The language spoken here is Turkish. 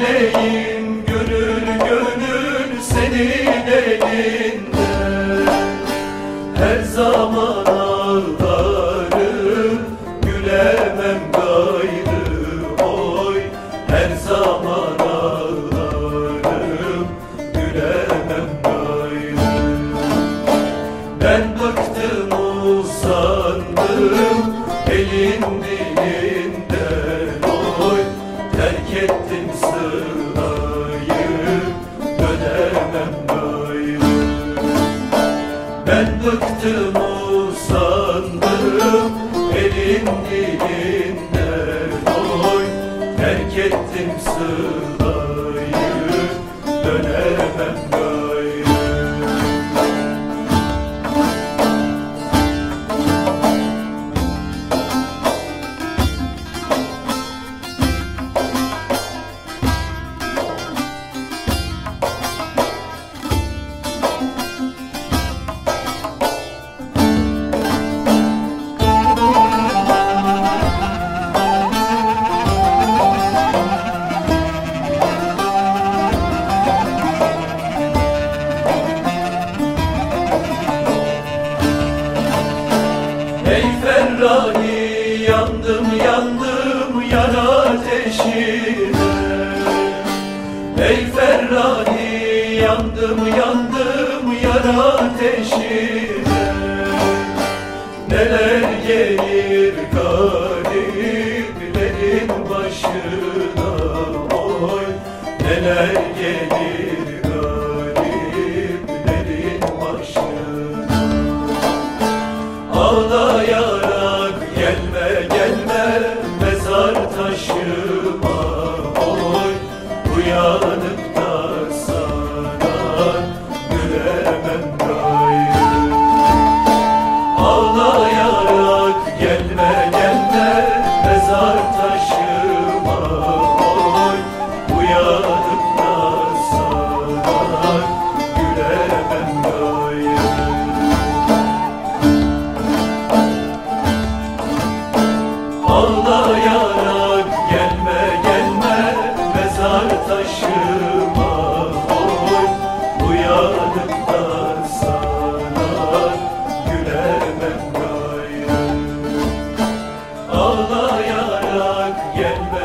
neyleyim gönül gönül senin elinden Her zaman ağlarım gülemem gayrı oy. Her zaman ağlarım gülemem gayrı. Ben bıktım usandım elin dilinden oy. Terk ettim usandım elin dilinden oy Terk ettim sırayı. Dönemem Ey Ferrari yandım yandım yar ateşine Neler gelir gariplerin başına? Oy Neler gelir gariplerin başına? Ağlayarak Ağlayarak gelme gelme mezar taşıma. Oy Uyanıp da sana. Gülemem gayrı. Ağlayarak gelme